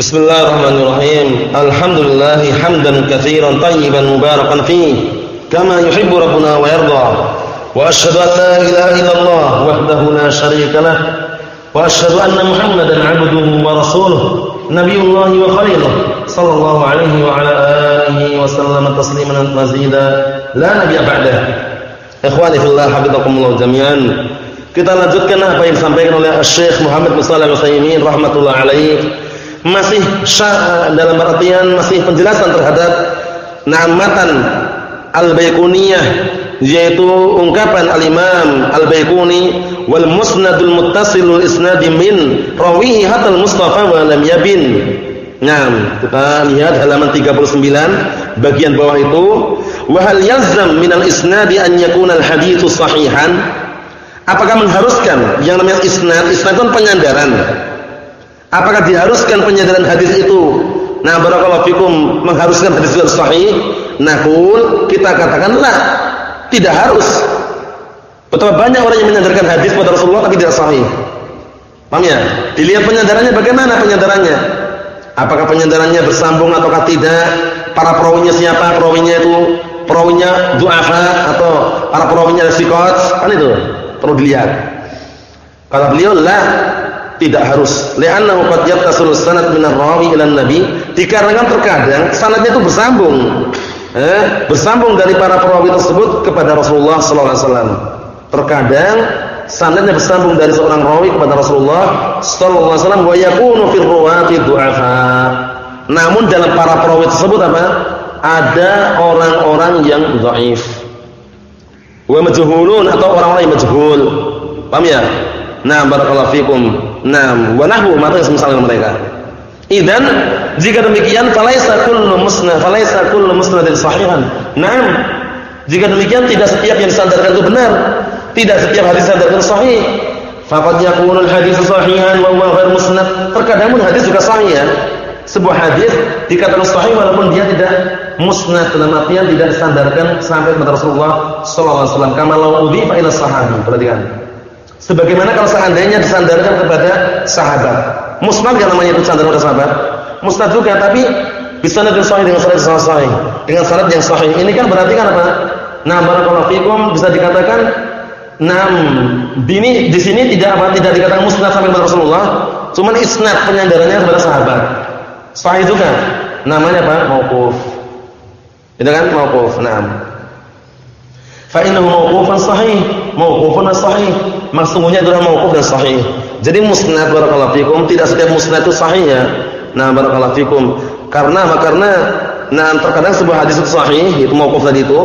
Bismillahirrahmanirrahim. Alhamdulillah hamdan katsiran tayyiban mubarakan fi kama yuhibbu rabbuna wa yarda. Wa asyhadu an la ilaha illallah wahdahu la syarika lah. Wa asyhadu anna Muhammadan 'abduhu wa rasuluh, nabiyullah wa khaliluh, sallallahu alaihi wa ala alihi wa sallam tasliman mazida la nabiyya ba'dah. Ikhwani fillah habibakumullah jami'an. Kita lanjutkan apa yang disampaikan oleh Syekh Muhammad bin Shalih Al-Utsaimin rahimatullah alaihi masih dalam artian masih penjelasan terhadap namatan al-Baiquniyah yaitu ungkapan al-Imam al-Baiquni wal musnadul muttasilul isnadi min rawihi hatal Mustafa wa lam yabin. Nah, kita lihat halaman 39 bagian bawah itu wa hal yalzam min al-isnadi an yakuna al-haditsu sahihan? Apakah mengharuskan yang namanya isnad? Isnad itu penyandaran Apakah diharuskan penyandaran hadis itu? Nah, barakallahu fikum mengharuskan hadis itu sahih? Naqul kita katakan la, tidak harus. Betapa banyak orang yang menyandarkan hadis pada Rasulullah tapi tidak sahih. Paham ya? Dilihat penyandarannya bagaimana penyandarannya? Apakah penyandarannya bersambung ataukah tidak? Para perawinya siapa? Perawinya itu perawinya du'afa atau para perawinya siqat? Kan itu perlu dilihat. Kalau beliau la tidak harus. Li'annahu qad yattasul sanad min ar-rawi ila nabi dikarenakan terkadang sanadnya itu bersambung. Eh, bersambung dari para perawi tersebut kepada Rasulullah sallallahu alaihi wasallam. Terkadang sanadnya bersambung dari seorang rawi kepada Rasulullah sallallahu alaihi wasallam wa yakunu fil ruwati du'afa. Namun dalam para perawi tersebut apa? Ada orang-orang yang dhaif. Wa majhulun atau orang-orang yang majhul. Paham ya? Nah, barakallahu fikum. Nah, wa nahwu ma semisal mereka. Idan jika demikian falaisa kullu musnad falaisa kullu musnadin sahihan. Naam. Jika demikian tidak setiap yang disandarkan itu benar. Tidak setiap hadis disandarkan sahih. Faqad yakunul hadis sahihan wa huwa ghair musnad. Terkadang hadis juga sahih ya. Sebuah hadis dikatakan sahih walaupun dia tidak musnad dalam artian tidak disandarkan sampai kepada Rasulullah sallallahu alaihi wasallam. Kama law udhifa ila sahabi. Perhatikan. Sebagaimana kalau seandainya disandarkan kepada sahabat. Musnad kan namanya itu sandaran kepada sahabat. Musnad juga tapi bisanad yang sahih dengan sanad yang sahih. Dengan sanad yang sahih. Ini kan berarti kan apa? Nah, barakallahu fikum bisa dikatakan Nam, bini di sini tidak apa tidak dikatakan musnad sampai kepada Rasulullah, cuman isnad penyandarannya kepada sahabat. Sahih juga. Namanya apa? Mauquf. Itu kan mauquf. Naam. Fa innahu mauqufan sahih, mauqufun sahih. Maksudnya adalah mauquf dan sahih. Jadi musnad barakallahu fikum tidak setiap musnad itu sahih ya. Nah, barakallahu fikum. Karena apa? Karena nah terkadang sebuah hadis itu sahih, itu mauquf tadi itu,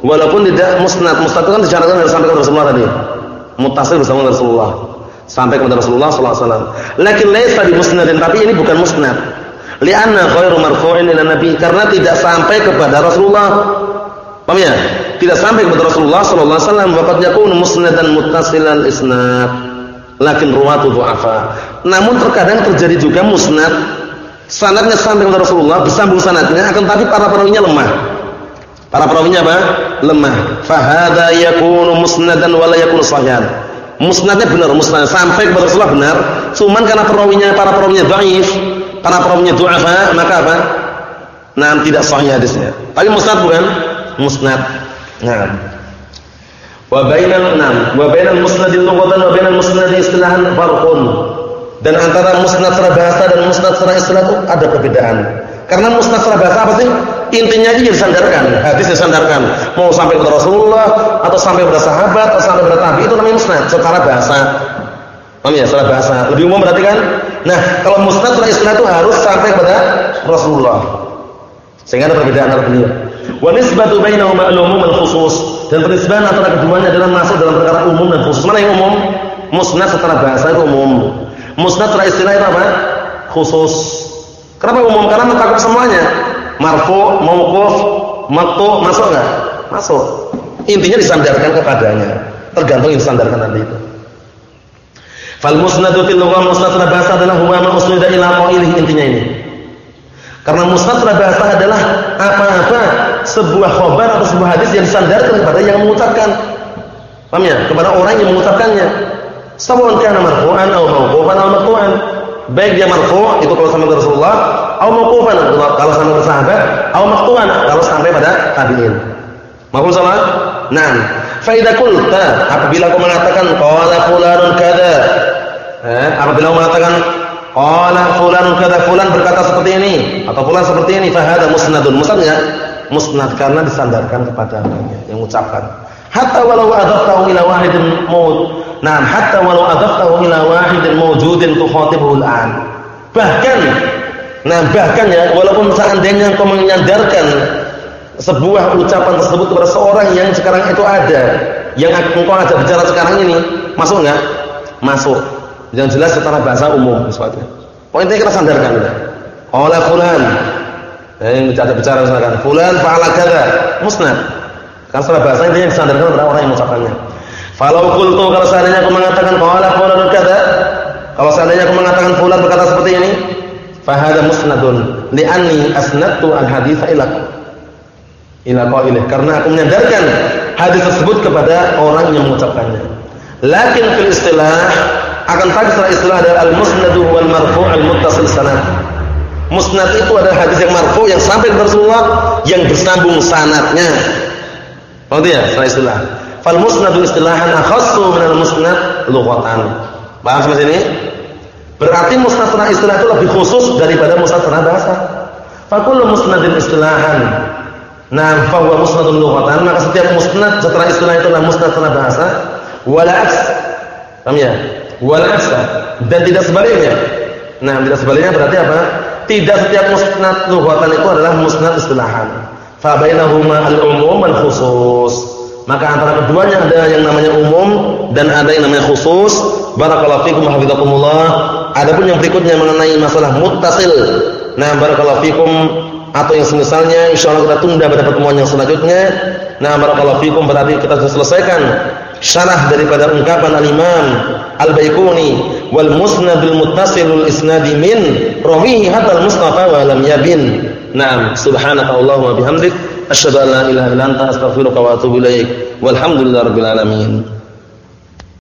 walaupun tidak musnad. Musnad itu kan disyaratkan harus sampai kepada Rasulullah tadi. Muttasil bersama Rasulullah. Sampai kepada Rasulullah sallallahu alaihi wasallam. Lakin laisa bi musnadin, tapi ini bukan musnad. Li'anna khairu marfu'in ila nabi karena tidak sampai kepada Rasulullah. Paham ya? Tidak sampai kepada Rasulullah sallallahu alaihi wasallam waqad yakunu musnadan muttasilal isnad. Lakin ruwatu du'afa. Namun terkadang terjadi juga musnad sanadnya sampai kepada Rasulullah, bersambung sanadnya akan tapi para perawinya lemah. Para perawinya apa? Lemah. Fahada yakunu musnadan wa la yakunu sahihan. Musnadnya benar, musnad sampai kepada Rasulullah benar, cuman karena perawinya para perawinya dhaif, para perawinya du'afa, maka apa? Nah, tidak sahih hadisnya. Tapi musnad bukan? Musnad. Nah. Wa bainal nam, wa bainal musnadil lughatan wa bainal musnadi istilahan farqun. Dan antara musnad secara bahasa dan musnad secara istilah itu ada perbedaan. Karena musnad secara bahasa apa sih? Intinya aja disandarkan, hadis disandarkan. Mau sampai kepada Rasulullah atau sampai kepada sahabat atau sampai kepada tabi itu namanya musnad secara bahasa. Paham ya? Secara bahasa. Lebih umum berarti kan? Nah, kalau musnad secara istilah itu harus sampai kepada Rasulullah. Sehingga ada perbedaan antara beliau. Wa nisbatu bainahuma al-umum al-khusus. Dan penisbahan antara keduanya adalah masuk dalam perkara umum dan khusus. Mana yang umum? Musnad secara bahasa itu umum. Musnad secara istilah itu apa? Khusus. Kenapa umum? Karena mencakup semuanya. Marfu, mauquf, maqtu, masuk enggak? Masuk. Intinya disandarkan kepadanya. Tergantung yang disandarkan nanti itu. Fal musnadu fil lughah musnad bahasa adalah huwa ma usnida ila qailihi intinya ini. Karena musnad bahasa adalah apa-apa sebuah khabar atau sebuah hadis yang disandarkan kepada yang mengucapkan. Paham ya? Kepada orang yang mengucapkannya. Sawan kana marfu'an atau mauqufan atau maqtu'an. baik dia marfu itu kalau sampai Rasulullah atau mauqufan kalau sampai ke sahabat atau maqtu'an kalau sampai pada tabi'in. Mahfum salah? Naam. Fa idza qulta apabila kau mengatakan qala fulanun kada eh, apabila kau mengatakan qala fulanun kada fulan berkata seperti ini atau fulan seperti ini fa hada musnadun. Musnad? Musnad karena disandarkan kepada yang mengucapkan. Hatta walau adaftahu ila wahidin maut. Nah, hatta walau adaftahu ila wahidin mawjudin tukhatibuhu al-an. Bahkan nah bahkan ya walaupun seandainya kau menyandarkan sebuah ucapan tersebut kepada seorang yang sekarang itu ada, yang engkau ajak bicara sekarang ini, masuk enggak? Masuk. Yang jelas secara bahasa umum sesuatu. Poinnya kita sandarkan. Oleh fulan. Yang bicara bicara misalkan, fulan fa'ala kadza, musnad. Kan secara bahasa intinya disandarkan kepada orang yang mengucapkannya. Falau qultu kalau seandainya aku mengatakan qala fulan kadza, kalau seandainya aku mengatakan fulan berkata seperti ini, fa hadza musnadun li'anni asnadtu al-hadits ila ila qailih karena aku menyandarkan hadis tersebut kepada orang yang mengucapkannya. Lakin fil istilah akan tapi secara istilah adalah al-musnad wal marfu' al-muttasil sanad. Musnad itu adalah hadis yang marfu yang sampai kepada Rasulullah yang bersambung sanatnya. Oh ya, secara istilah. Fal musnadu istilahan akhassu min al musnad lughatan. Paham sampai sini? Berarti musnad secara istilah itu lebih khusus daripada musnad secara bahasa. Fa kullu musnadin istilahan Nah, fa musnadun lughatan, maka setiap musnad secara istilah itu adalah musnad secara bahasa. Wala aks. Paham ya? Wala aks. Dan tidak sebaliknya. Nah, tidak sebaliknya berarti apa? Tidak setiap musnad lughatan itu adalah musnad istilahan. Fa bainahuma al-umum wal khusus. Maka antara keduanya ada yang namanya umum dan ada yang namanya khusus. Barakallahu fikum hafizakumullah. Adapun yang berikutnya mengenai masalah muttasil. Nah, barakallahu fikum atau yang semisalnya insyaallah kita tunda pada pertemuan yang selanjutnya. Nah, barakallahu fikum berarti kita sudah selesaikan syarah daripada ungkapan al-Imam Al-Baiquni wal musnadul muttasilul isnadi min rawihi hatta al-Mustafa wa lam yabin. Naam, subhanaka Allahumma bihamdik asyhadu an la ilaha illa anta astaghfiruka wa atubu ilaik. Walhamdulillahirabbil alamin.